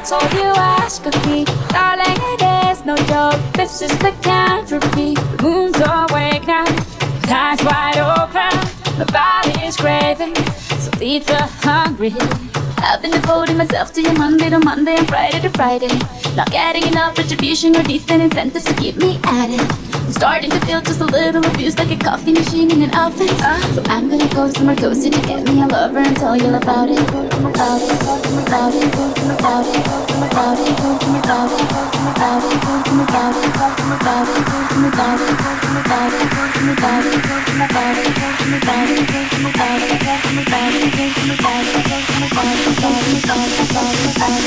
that's all you ask of me. Darling, it is no joke. This is the catastrophe. The moon's awake now, the eyes wide open. My body is craving, so feed the hungry. I've been devoting myself to you Monday to Monday and Friday to Friday. Not getting enough retribution or decent incentives to keep me at it. Starting to feel just a little abused like a coffee machine in an outfit. Uh, so I'm gonna go somewhere cozy to get me a lover and tell you about it. About it, about it, about it, about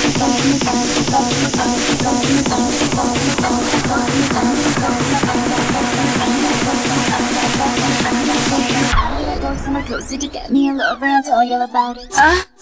it, Marco to get me a little and tell you about it.